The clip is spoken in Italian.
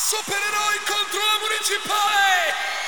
Supereroi contro la municipale!